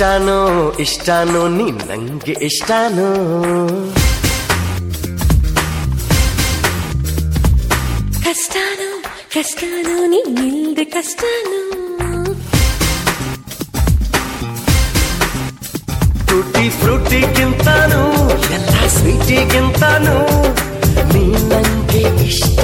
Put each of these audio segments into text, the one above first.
ಕಷ್ಟಾನೋ ಇಷ್ಟಾನೋ ನೀ ನಂಗೆ ಇಷ್ಟಾನೋ ಕಷ್ಟಾನು ಕಷ್ಟಾನು ನಿನ್ನಿಲ್ದೆ ಕಷ್ಟಾನು ಟೂಟಿ ಫ್ರೂಟಿಗಿಂತಾನು ಎಲ್ಲ ಸ್ವೀಟಿಗಿಂತಾನು ನೀ ನಂಗೆ ಇಷ್ಟ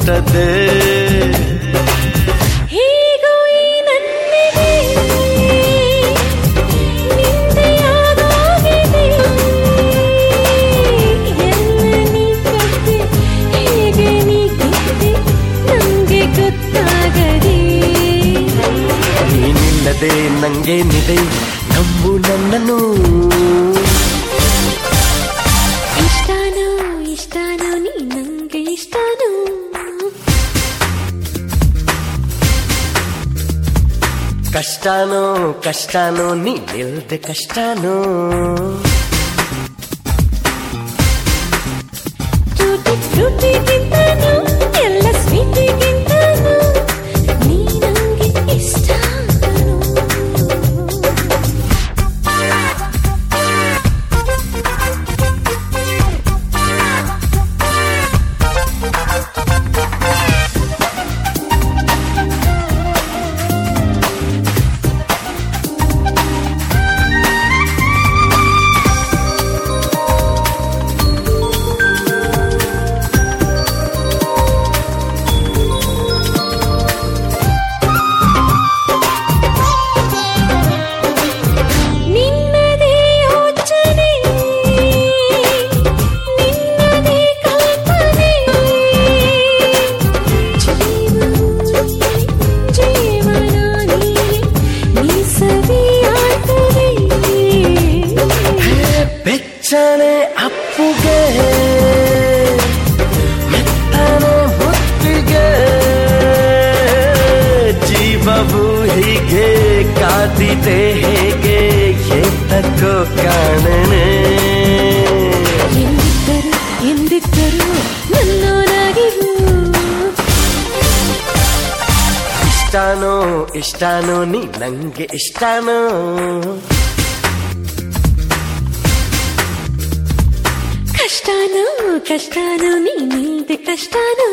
ಗೊತ್ತಾಗದೆ ನೀನಿಲ್ಲದೆ ನಂಗೇನಿದೆ ನಂಬು ನನ್ನನು ಇಷ್ಟಾನು ಇಷ್ಟಾನು ನೀ ನಂಗೆ ಇಷ್ಟಾನು ಕಷ್ಟಾನೋ ಕಷ್ಟಾನೋ ನೀ ನಿಲ್ದೆ ಕಷ್ಟಾನೋ ಅಪ್ಪುಗೆ ಮೆತ್ತನೆ ಮುತ್ತಿಗೆ ಜೀವವು ಹೀಗೆ ಕಾದಿದೆ ಹೇಗೆ ಏತಕ್ಕೋ ಕಾಣನೆ ಎಂದಿದ್ದರು ಎಂದಿದ್ದರು ನನ್ನೋನಾಗಿರು ಇಷ್ಟಾನೋ ಇಷ್ಟಾನೋ ನೀ ನಂಗೆ ಇಷ್ಟಾನೋ. ಕಷ್ಟಾನು ಕಷ್ಟಾನು ನೀನಿಲ್ದೆ ಕಷ್ಟಾನು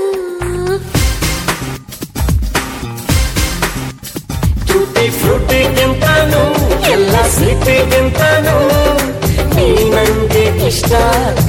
ಟೂಟಿ ಫ್ರೂಟಿಗಿಂತಾನು ಎಲ್ಲ ಸ್ವೀಟಿಗಿಂತಾನು ನೀ ನಂಗೆ ಇಷ್ಟ ಕಣೋ